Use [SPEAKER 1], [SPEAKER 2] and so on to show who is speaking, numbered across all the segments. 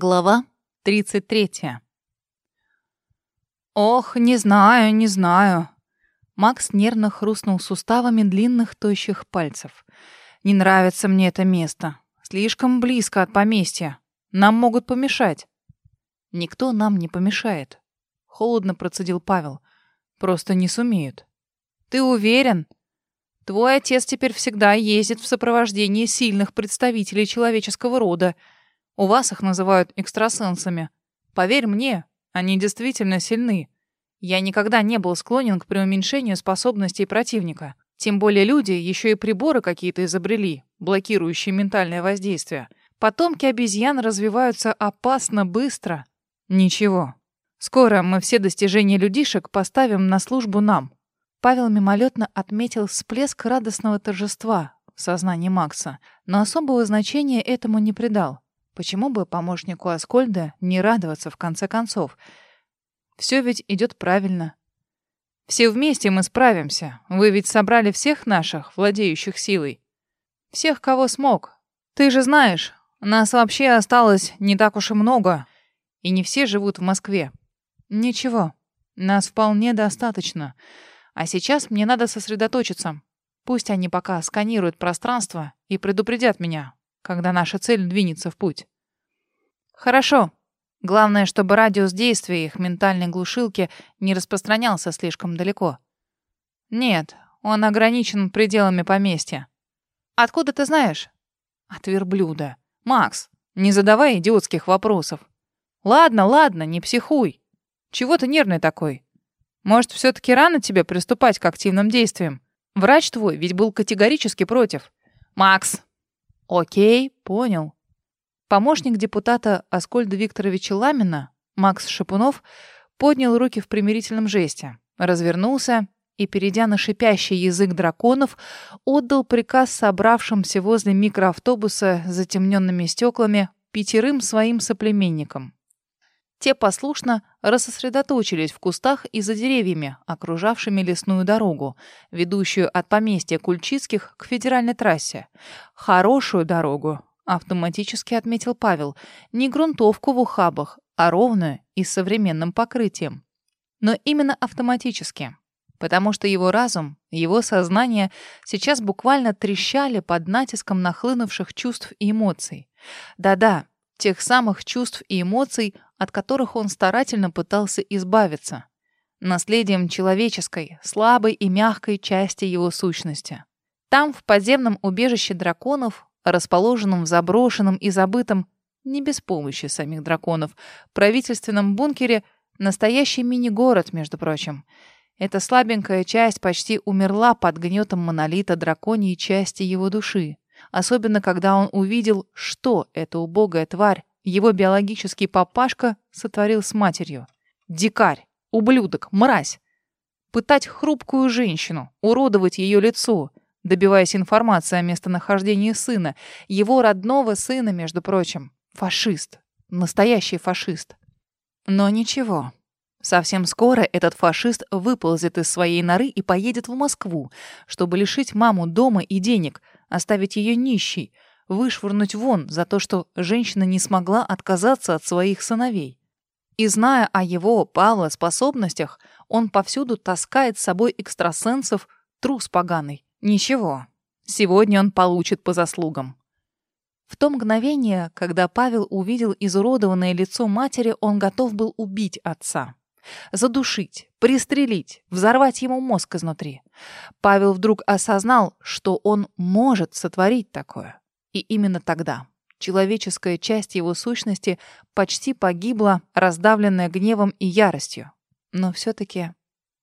[SPEAKER 1] Глава 33. Ох, не знаю, не знаю. Макс нервно хрустнул суставами длинных тощих пальцев. Не нравится мне это место. Слишком близко от поместья. Нам могут помешать. Никто нам не помешает. Холодно процедил Павел. Просто не сумеют. Ты уверен? Твой отец теперь всегда ездит в сопровождении сильных представителей человеческого рода. У вас их называют экстрасенсами. Поверь мне, они действительно сильны. Я никогда не был склонен к преуменьшению способностей противника. Тем более люди еще и приборы какие-то изобрели, блокирующие ментальное воздействие. Потомки обезьян развиваются опасно быстро. Ничего. Скоро мы все достижения людишек поставим на службу нам. Павел мимолетно отметил всплеск радостного торжества в сознании Макса, но особого значения этому не придал. Почему бы помощнику Аскольда не радоваться в конце концов? Все ведь идет правильно. Все вместе мы справимся. Вы ведь собрали всех наших, владеющих силой. Всех, кого смог. Ты же знаешь, нас вообще осталось не так уж и много. И не все живут в Москве. Ничего, нас вполне достаточно. А сейчас мне надо сосредоточиться. Пусть они пока сканируют пространство и предупредят меня, когда наша цель двинется в путь. Хорошо. Главное, чтобы радиус действия их ментальной глушилки не распространялся слишком далеко. Нет, он ограничен пределами поместья. Откуда ты знаешь? От верблюда. Макс, не задавай идиотских вопросов. Ладно, ладно, не психуй. Чего ты нервный такой? Может, все таки рано тебе приступать к активным действиям? Врач твой ведь был категорически против. Макс, Окей, понял. Помощник депутата Аскольда Викторовича Ламина, Макс Шапунов, поднял руки в примирительном жесте, развернулся и, перейдя на шипящий язык драконов, отдал приказ собравшимся возле микроавтобуса с затемненными стеклами пятерым своим соплеменникам. Те послушно рассосредоточились в кустах и за деревьями, окружавшими лесную дорогу, ведущую от поместья Кульчицких к федеральной трассе. Хорошую дорогу, автоматически отметил Павел, не грунтовку в ухабах, а ровную и с современным покрытием. Но именно автоматически, потому что его разум, его сознание сейчас буквально трещали под натиском нахлынувших чувств и эмоций. Да-да, тех самых чувств и эмоций, от которых он старательно пытался избавиться. Наследием человеческой, слабой и мягкой части его сущности. Там, в подземном убежище драконов, расположенном в заброшенном и забытом, не без помощи самих драконов, правительственном бункере, настоящий мини-город, между прочим. Эта слабенькая часть почти умерла под гнетом монолита драконьей части его души. Особенно, когда он увидел, что эта убогая тварь, его биологический папашка, сотворил с матерью. Дикарь, ублюдок, мразь. Пытать хрупкую женщину, уродовать ее лицо, добиваясь информации о местонахождении сына, его родного сына, между прочим. Фашист. Настоящий фашист. Но ничего. Совсем скоро этот фашист выползет из своей норы и поедет в Москву, чтобы лишить маму дома и денег, оставить ее нищей, вышвырнуть вон за то, что женщина не смогла отказаться от своих сыновей. И зная о его, Павла, способностях, он повсюду таскает с собой экстрасенсов, трус поганый. Ничего, сегодня он получит по заслугам. В то мгновение, когда Павел увидел изуродованное лицо матери, он готов был убить отца. Задушить, пристрелить, взорвать ему мозг изнутри. Павел вдруг осознал, что он может сотворить такое. И именно тогда человеческая часть его сущности почти погибла, раздавленная гневом и яростью. Но все-таки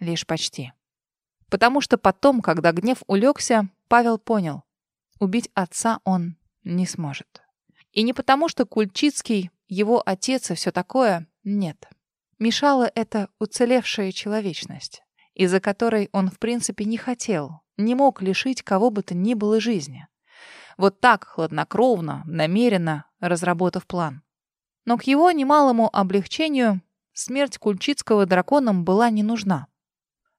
[SPEAKER 1] лишь почти. Потому что потом, когда гнев улегся, Павел понял, убить отца он не сможет. И не потому, что Кульчицкий, его отец и все такое, нет. Мешала эта уцелевшая человечность, из-за которой он в принципе не хотел, не мог лишить кого бы то ни было жизни. Вот так, хладнокровно, намеренно, разработав план. Но к его немалому облегчению смерть Кульчицкого драконам была не нужна.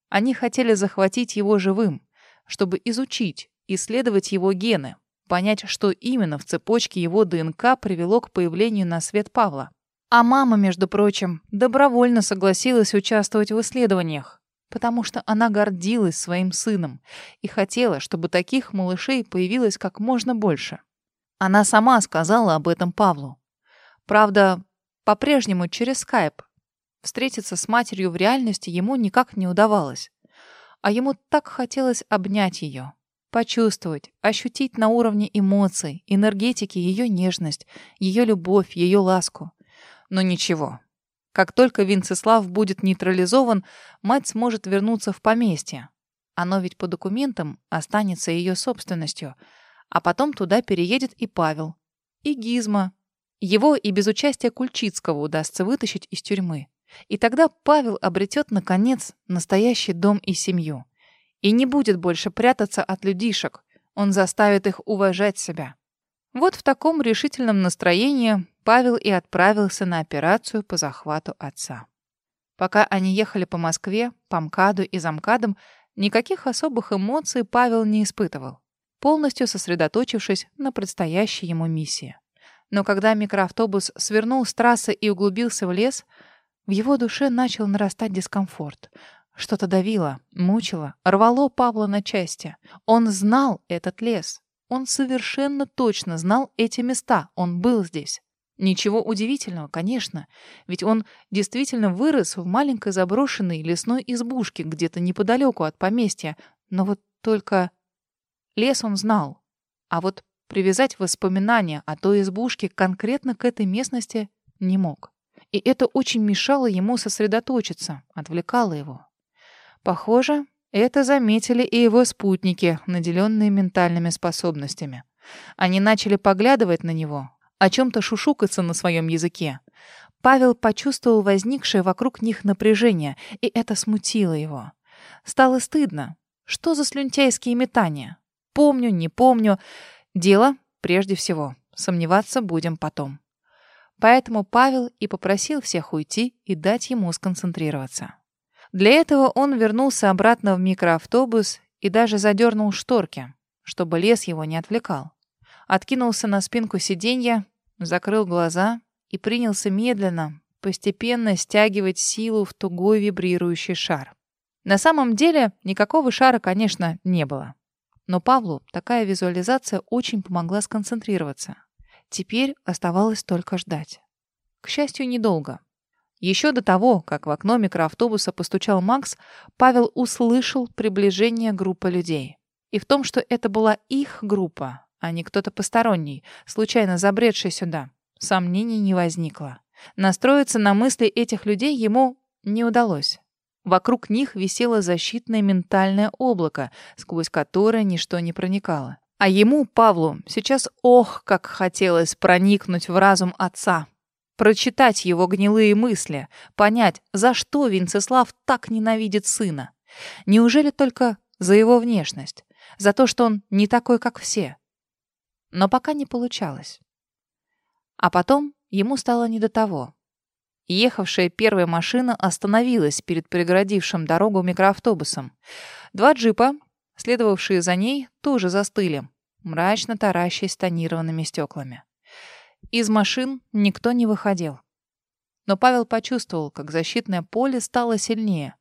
[SPEAKER 1] Они хотели захватить его живым, чтобы изучить, исследовать его гены, понять, что именно в цепочке его ДНК привело к появлению на свет Павла. А мама, между прочим, добровольно согласилась участвовать в исследованиях, потому что она гордилась своим сыном и хотела, чтобы таких малышей появилось как можно больше. Она сама сказала об этом Павлу. Правда, по-прежнему через скайп. Встретиться с матерью в реальности ему никак не удавалось. А ему так хотелось обнять ее, почувствовать, ощутить на уровне эмоций, энергетики ее нежность, ее любовь, ее ласку. Но ничего. Как только Винцеслав будет нейтрализован, мать сможет вернуться в поместье. Оно ведь по документам останется ее собственностью. А потом туда переедет и Павел. И Гизма. Его и без участия Кульчицкого удастся вытащить из тюрьмы. И тогда Павел обретет, наконец, настоящий дом и семью. И не будет больше прятаться от людишек. Он заставит их уважать себя. Вот в таком решительном настроении Павел и отправился на операцию по захвату отца. Пока они ехали по Москве, по МКАДу и замкадам, никаких особых эмоций Павел не испытывал, полностью сосредоточившись на предстоящей ему миссии. Но когда микроавтобус свернул с трассы и углубился в лес, в его душе начал нарастать дискомфорт. Что-то давило, мучило, рвало Павла на части. Он знал этот лес. Он совершенно точно знал эти места. Он был здесь. Ничего удивительного, конечно, ведь он действительно вырос в маленькой заброшенной лесной избушке где-то неподалеку от поместья, но вот только лес он знал, а вот привязать воспоминания о той избушке конкретно к этой местности не мог. И это очень мешало ему сосредоточиться, отвлекало его. Похоже, это заметили и его спутники, наделенные ментальными способностями. Они начали поглядывать на него, о чем-то шушукаться на своем языке. Павел почувствовал возникшее вокруг них напряжение, и это смутило его. Стало стыдно. Что за слюнтяйские метания? Помню, не помню. Дело прежде всего. Сомневаться будем потом. Поэтому Павел и попросил всех уйти и дать ему сконцентрироваться. Для этого он вернулся обратно в микроавтобус и даже задернул шторки, чтобы лес его не отвлекал откинулся на спинку сиденья, закрыл глаза и принялся медленно, постепенно стягивать силу в тугой вибрирующий шар. На самом деле никакого шара, конечно, не было. Но Павлу такая визуализация очень помогла сконцентрироваться. Теперь оставалось только ждать. К счастью, недолго. Еще до того, как в окно микроавтобуса постучал Макс, Павел услышал приближение группы людей. И в том, что это была их группа, а не кто-то посторонний, случайно забредший сюда. Сомнений не возникло. Настроиться на мысли этих людей ему не удалось. Вокруг них висело защитное ментальное облако, сквозь которое ничто не проникало. А ему, Павлу, сейчас ох, как хотелось проникнуть в разум отца, прочитать его гнилые мысли, понять, за что Винцеслав так ненавидит сына. Неужели только за его внешность? За то, что он не такой, как все? Но пока не получалось. А потом ему стало не до того. Ехавшая первая машина остановилась перед преградившим дорогу микроавтобусом. Два джипа, следовавшие за ней, тоже застыли, мрачно таращаясь тонированными стеклами. Из машин никто не выходил. Но Павел почувствовал, как защитное поле стало сильнее.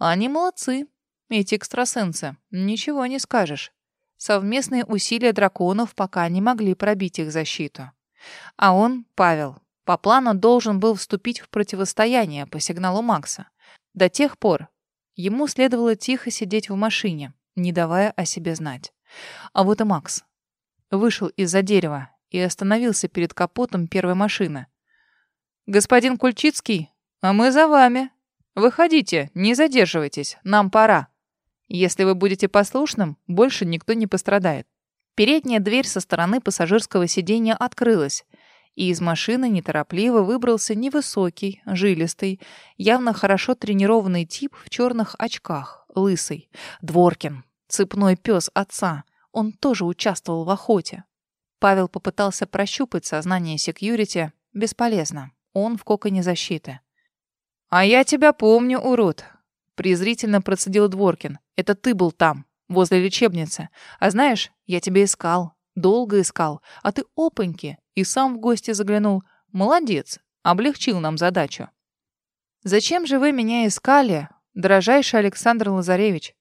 [SPEAKER 1] Они молодцы, эти экстрасенсы, ничего не скажешь. Совместные усилия драконов пока не могли пробить их защиту. А он, Павел, по плану должен был вступить в противостояние по сигналу Макса. До тех пор ему следовало тихо сидеть в машине, не давая о себе знать. А вот и Макс. Вышел из-за дерева и остановился перед капотом первой машины. «Господин Кульчицкий, а мы за вами. Выходите, не задерживайтесь, нам пора». Если вы будете послушным, больше никто не пострадает. Передняя дверь со стороны пассажирского сиденья открылась, и из машины неторопливо выбрался невысокий, жилистый, явно хорошо тренированный тип в черных очках, лысый. Дворкин, цепной пес отца. Он тоже участвовал в охоте. Павел попытался прощупать сознание секьюрити. Бесполезно. Он в коконе защиты. «А я тебя помню, урод. Презрительно процедил Дворкин. «Это ты был там, возле лечебницы. А знаешь, я тебя искал. Долго искал, а ты опаньки, и сам в гости заглянул. Молодец, облегчил нам задачу. Зачем же вы меня искали, дорожайший Александр Лазаревич?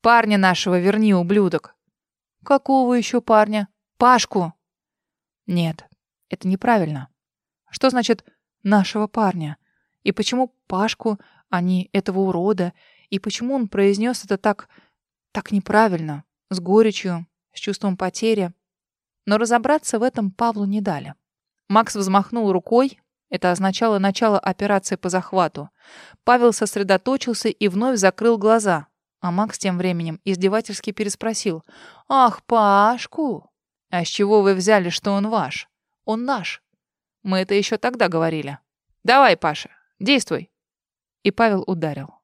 [SPEAKER 1] Парня нашего верни, ублюдок. Какого еще парня? Пашку. Нет, это неправильно. Что значит «нашего парня»? И почему Пашку, а не этого урода? И почему он произнес это так... так неправильно? С горечью, с чувством потери? Но разобраться в этом Павлу не дали. Макс взмахнул рукой. Это означало начало операции по захвату. Павел сосредоточился и вновь закрыл глаза. А Макс тем временем издевательски переспросил. «Ах, Пашку! А с чего вы взяли, что он ваш? Он наш. Мы это еще тогда говорили. Давай, Паша, действуй!» И Павел ударил.